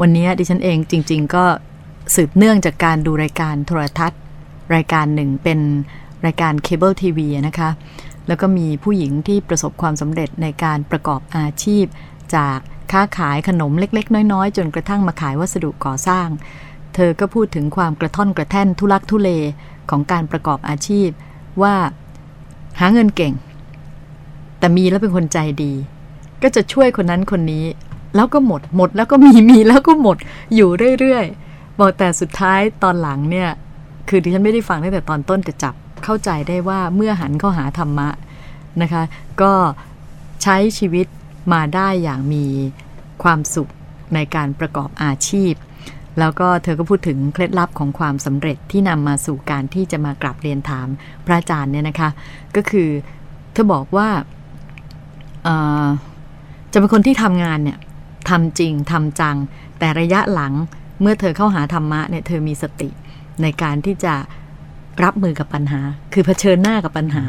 วันนี้ดิฉันเองจริง ๆ ก็สืบเนื่องจากการดูรายการโทรทัศน์ รายการหนึ่งเป็นรายการเคเบิลทีวีนะคะ แล้วก็มีผู้หญิงที่ประสบความสำเร็จในการประกอบอาชีพ จากค้าขายขนมเล็ก ๆ น้อยๆ จนกระทั่งมาขายวัสดุก่อสร้าง เธอก็พูดถึงความกระท่อนกระแท่นทุลักทุเลของการประกอบอาชีพ ว่าหาเงินเก่ง แต่มีแล้วเป็นคนใจดี ก็จะช่วยคนนั้นคนนี้ แล้วก็หมด หมดแล้วก็มีมีแล้วก็หมดอยู่เรื่อยๆ บอกแต่สุดท้ายตอนหลังเนี่ย คือดิฉันไม่ได้ฟังตั้งแต่ตอนต้นแต่จับเข้าใจได้ว่าเมื่อหันเข้าหาธรรมะนะคะ ก็ใช้ชีวิตมาได้อย่างมีความสุขในการประกอบอาชีพ แล้วก็เธอก็พูดถึงเคล็ดลับของความสำเร็จที่นำมาสู่การที่จะมากราบเรียนถามพระอาจารย์เนี่ยนะคะ ก็คือเธอบอกว่าจะเป็นคนที่ทำงานเนี่ย ทำจริงทำจัง แต่ระยะหลังเมื่อเธอเข้าหาธรรมะเนี่ยเธอมีสติในการที่จะรับมือกับปัญหา คือเผชิญหน้ากับปัญหา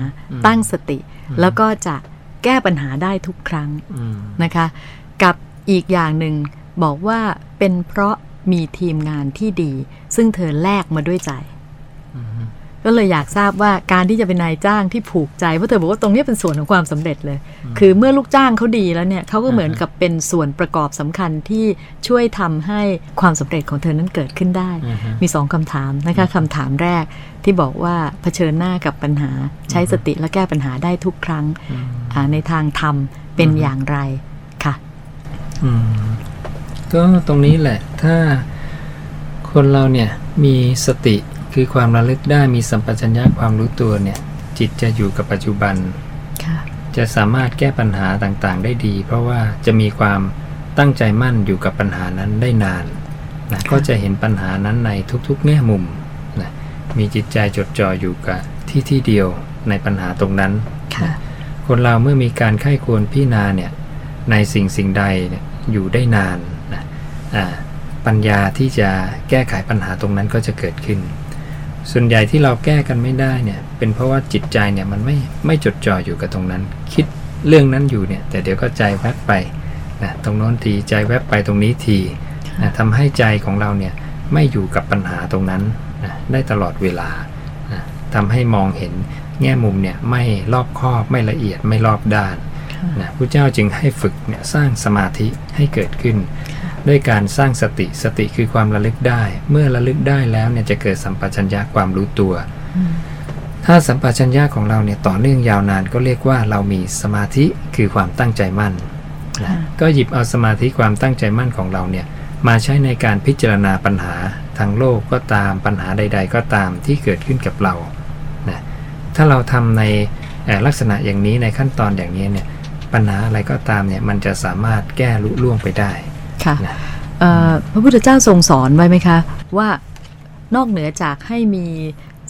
ตั้งสติ แล้วก็จะแก้ปัญหาได้ทุกครั้งอืมนะคะ กับอีกอย่างหนึ่งบอกว่าเป็นเพราะมีทีมงานที่ดี ซึ่งเธอแลกมาด้วยใจอืม ก็เลยอยากทราบว่าการที่จะเป็นนายจ้างที่ผูกใจเพราะเธอบอกว่าตรงนี้เป็นส่วนของความสำเร็จเลย คือเมื่อลูกจ้างเขาดีแล้วเนี่ยเขาก็เหมือนกับเป็นส่วนประกอบสำคัญที่ช่วยทำให้ความสำเร็จของเธอนั้นเกิดขึ้นได้อือฮึมีสองคำถามนะคะคำถามแรกที่บอกว่าเผชิญหน้ากับปัญหาใช้สติและแก้ปัญหาได้ทุกครั้งอืมอ่าในทางธรรมเป็นอย่างไรค่ะอืมก็ตรงนี้แหละถ้าคนเราเนี่ยมีสติ คือความระลึกได้มีสัมปชัญญะความรู้ตัวเนี่ย จิตจะอยู่กับปัจจุบันค่ะจะสามารถแก้ปัญหาต่างๆ ได้ดี เพราะว่าจะมีความตั้งใจมั่นอยู่กับปัญหานั้นได้นานนะก็จะเห็นปัญหานั้นในทุกๆ แง่มุมนะมีจิตใจจดจ่ออยู่กับที่ที่เดียวในปัญหาตรงนั้นค่ะคนเราเมื่อมีการไข้ควรพิจารณาเนี่ยในสิ่งสิ่งใดเนี่ยอยู่ได้นานนะอ่าปัญญาที่จะแก้ไขปัญหาตรงนั้นก็จะเกิดขึ้น ส่วนใหญ่ที่เราแก้กันไม่ได้เนี่ย เป็นเพราะว่าจิตใจเนี่ยมันไม่ไม่จดจ่ออยู่กับตรงนั้น คิดเรื่องนั้นอยู่เนี่ย แต่เดี๋ยวก็ใจแวบไปนะตรงโน้นทีใจแวบไปตรงนี้ทีนะทำให้ใจของเราเนี่ยไม่อยู่กับปัญหาตรงนั้นนะได้ตลอดเวลานะทำให้มองเห็นแง่มุมเนี่ยไม่รอบคอบไม่ละเอียดไม่รอบด้านนะพระเจ้าจึงให้ฝึกเนี่ยสร้างสมาธิให้เกิดขึ้น ด้วยการสร้างสติสติคือความระลึกได้ เมื่อระลึกได้แล้วเนี่ยจะเกิดสัมปชัญญะความรู้ตัว ถ้าสัมปชัญญะของเราเนี่ยต่อเนื่องยาวนานก็เรียกว่าเรามีสมาธิคือความตั้งใจมั่นนะค่ะก็หยิบเอาสมาธิความตั้งใจมั่นของเราเนี่ยมาใช้ในการพิจารณาปัญหาทางโลกก็ตามปัญหาใด ๆ ก็ตามที่เกิดขึ้นกับเรานะถ้าเราทำในเอ่อลักษณะอย่างนี้ในขั้นตอนอย่างนี้เนี่ยปัญหาอะไรก็ตามเนี่ยมันจะสามารถแก้ลุล่วงไปได้ ค่ะนะเอ่อพระพุทธเจ้าทรงสอนไว้ไหมคะ ว่านอกเหนือจากให้มี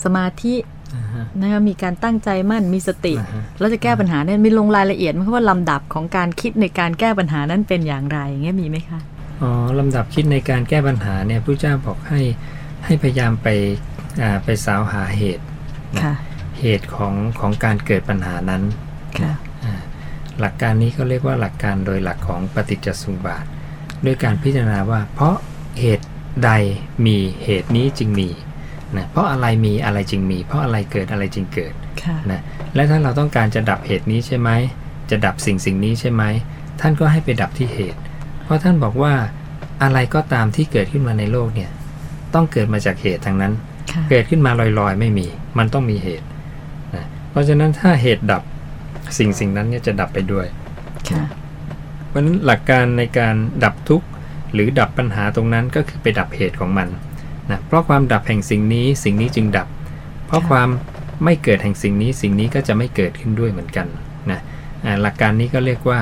สมาธิอ่าฮะนะคะมีการตั้งใจมั่นมีสติอ่าฮะแล้วจะแก้ปัญหาเนี่ยมีลงรายละเอียดไหมคะว่าลำดับของการคิดในการแก้ปัญหานั้นเป็นอย่างไรอย่างเงี้ยมีไหมคะอ๋อลำดับคิดในการแก้ปัญหาเนี่ยพระเจ้าบอกให้ให้พยายามไปอ่าไปสาวหาเหตุค่ะเหตุของของการเกิดปัญหานั้นค่ะอ่าหลักการนี้ก็เรียกว่าหลักการโดยหลักของปฏิจจสมุปบาท ด้วยการพิจารณาว่า เพราะเหตุใดมีเหตุนี้จึงมีนะเพราะอะไรมีอะไรจึงมี เพราะอะไรเกิดอะไรจึงเกิดค่ะนะและถ้าเราต้องการจะดับเหตุนี้ใช่ไหมจะดับสิ่งสิ่งนี้ใช่ไหมท่านก็ให้ไปดับที่เหตุ เพราะท่านบอกว่าอะไรก็ตามที่เกิดขึ้นมาในโลกเนี่ยต้องเกิดมาจากเหตุทั้งนั้นค่ะเกิดขึ้นมาลอยๆ ไม่มี มันต้องมีเหตุนะเพราะฉะนั้นถ้าเหตุดับสิ่งสิ่งนั้นเนี่ยจะดับไปด้วยค่ะเพ ราะฉะนั้นหลักการในการดับทุกข์หรือดับปัญหาตรงนั้นก็คือไปดับเหตุของมันนะเพราะความดับแห่งสิ่งนี้สิ่งนี้จึงดับ เพราะความไม่เกิดแห่งสิ่งนี้สิ่งนี้ก็จะไม่เกิดขึ้นด้วยเหมือนกันนะหลักการนี้ก็เรียกว่า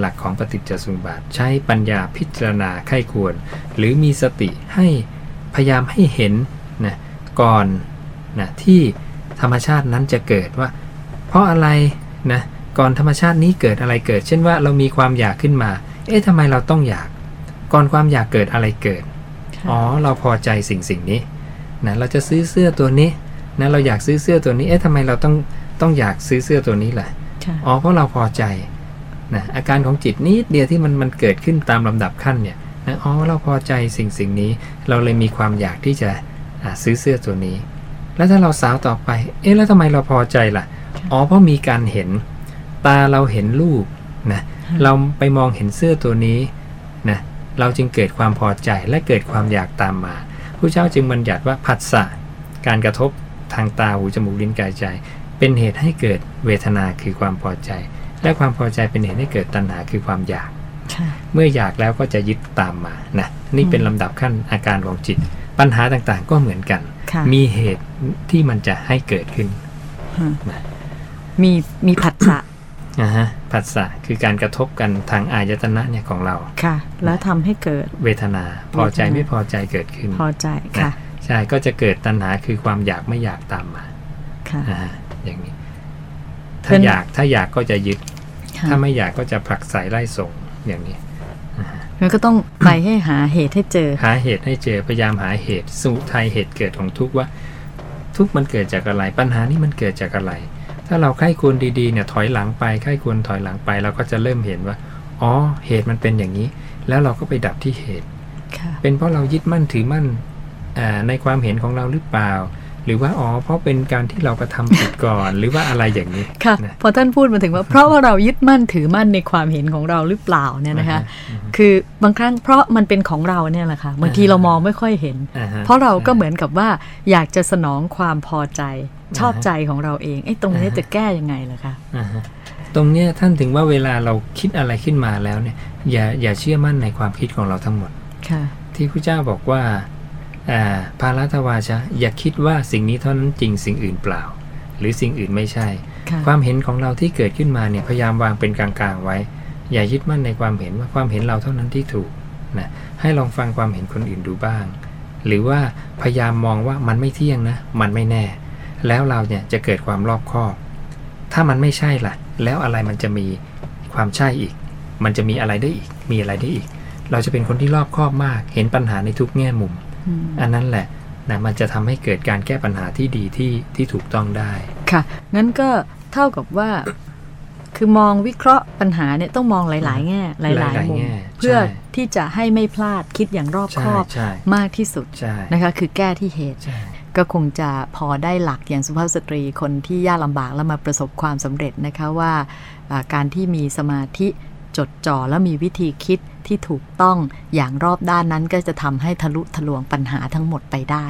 หลักของปฏิจจสมุปบาท ใช้ปัญญาพิจารณาไข้ควร หรือมีสติให้พยายามให้เห็นนะก่อนนะที่ธรรมชาตินั้นจะเกิดว่า เพราะอะไรนะ ก่อนธรรมชาตินี้เกิดอะไรเกิด เช่นว่าเรามีความอยากขึ้นมา เอ๊ะทำไมเราต้องอยาก ก่อนความอยากเกิดอะไรเกิด อ๋อ เราพอใจสิ่งสิ่งนี้ นะ เราจะซื้อเสื้อตัวนี้ นะ เราอยากซื้อเสื้อตัวนี้ เอ๊ะทำไมเราต้อง ต้องอยากซื้อเสื้อตัวนี้ล่ะค่ะอ๋อ เพราะเราพอใจ นะ อาการของจิตนิดเดียวที่มัน มันเกิดขึ้นตามลำดับขั้นเนี่ย นะ อ๋อ เราพอใจสิ่งสิ่งนี้ เราเลยมีความอยากที่จะอ่าซื้อเสื้อตัวนี้ แล้วถ้าเราสาวต่อไป เอ๊ะ แล้วทำไมเราพอใจล่ะ อ๋อ เพราะมีการเห็น ตาเราเห็นรูปนะเราไปมองเห็นเสื้อตัวนี้นะเราจึงเกิดความพอใจและเกิดความอยากตามมาผู้เจ้าจึงบัญญัติว่าผัสสะการกระทบทางตาหูจมูกลิ้นกายใจ เป็นเหตุให้เกิดเวทนาคือความพอใจ และความพอใจเป็นเหตุให้เกิดตัณหาคือความอยากค่ะเมื่ออยากแล้วก็จะยึดตามมานะนี่เป็นลำดับขั้นอาการของจิต ปัญหาต่างๆก็เหมือนกันค่ะมีเหตุที่มันจะให้เกิดขึ้นฮะนะมีมีผัสสะ นะฮะผัสสะคือการกระทบกันทางอายตนะเนี่ยของเราค่ะ แล้วทำให้เกิดเวทนา พอใจเวทนาไม่พอใจเกิดขึ้น พอใจค่ะ ใช่ก็จะเกิดตัณหาคือความอยากไม่อยากตามมาค่ะอ่าฮะอย่างนี้เป็ถ้านอยากถ้าอยากก็จะยึดค่ะถ้าไม่อยากก็จะผลักไสไล่ส่งอย่างนี้มันก็ต้องไปให้หาเหตุให้เจอ หาเหตุให้เจอพยายามหาเหตุสมุทัยเหตุเกิดของทุกข์ว่า ทุกข์มันเกิดจากอะไร ปัญหานี่มันเกิดจากอะไร ถ้าเราใคร่ควรดีๆเนี่ยถอยหลังไปใคร่ควรถอยหลังไป เราก็จะเริ่มเห็นว่า อ๋อเหตุมันเป็นอย่างนี้ แล้วเราก็ไปดับที่เหตุค่ะเป็นเพราะเรายึดมั่นถือมั่นอ่าในความเห็นของเราหรือเปล่า หรือว่าอ๋อเพราะเป็นการที่เรากระทำผิดก่อนหรือว่าอะไรอย่างนี้ค่ะนะพอท่านพูดมาถึงว่า เพราะว่าเรายึดมั่นถือมั่นในความเห็นของเราหรือเปล่าเนี่ยนะคะ คือบางครั้งเพราะมันเป็นของเราเนี่ยแหละค่ะบางทีเรามองไม่ค่อยเห็นอ่าฮเพราะเราก็เหมือนกับว่าอยากจะสนองความพอใจชอบอ่าฮะใจของเราเองไอ้ตรงนี้อ่าฮะจะแก้ยังไงล่ะคะอ่าฮะตรงเนี้ยท่านถึงว่าเวลาเราคิดอะไรขึ้นมาแล้วเนี่ยอย่าอย่าเชื่อมั่นในความคิดของเราทั้งหมดค่ะที่พระเจ้าบอกว่าอ่า พารัตวาชะอย่าคิดว่าสิ่งนี้เท่านั้นจริงสิ่งอื่นเปล่า หรือสิ่งอื่นไม่ใช่ค่ะความเห็นของเราที่เกิดขึ้นมาเนี่ยพยายามวางเป็นกลางๆไว้ อย่ายึดมั่นในความเห็นว่าความเห็นเราเท่านั้นที่ถูกนะให้ลองฟังความเห็นคนอื่นดูบ้าง หรือว่าพยายามมองว่ามันไม่เที่ยงนะ มันไม่แน่ แล้วเราเนี่ยจะเกิดความรอบคอบ ถ้ามันไม่ใช่ล่ะ แล้วอะไรมันจะมีความใช่อีก มันจะมีอะไรได้อีก มีอะไรได้อีก เราจะเป็นคนที่รอบคอบมาก เห็นปัญหาในทุกแง่มุม อืมอันนั้นแหละนะมันจะทำให้เกิดการแก้ปัญหาที่ดีที่ที่ถูกต้องได้ ค่ะ งั้นก็เท่ากับว่า คือมองวิเคราะห์ปัญหาเนี่ยต้องมองหลาย ๆ แง่หลายหลายๆๆมุมแง่เพื่อใช่ที่จะให้ไม่พลาดคิดอย่างรอบคใช่อบใช่มากที่สุดใช่นะคะ คือแก้ที่เหตุใช่ก็คงจะพอได้หลักอย่างสุภาพสตรีคนที่ยากลำบากแล้วมาประสบความสำเร็จนะคะว่าอ่าการที่มีสมาธิจดจ่อแล้วมีวิธีคิด ที่ถูกต้องอย่างรอบด้านนั้นก็จะทำให้ทะลุทะลวงปัญหาทั้งหมดไปได้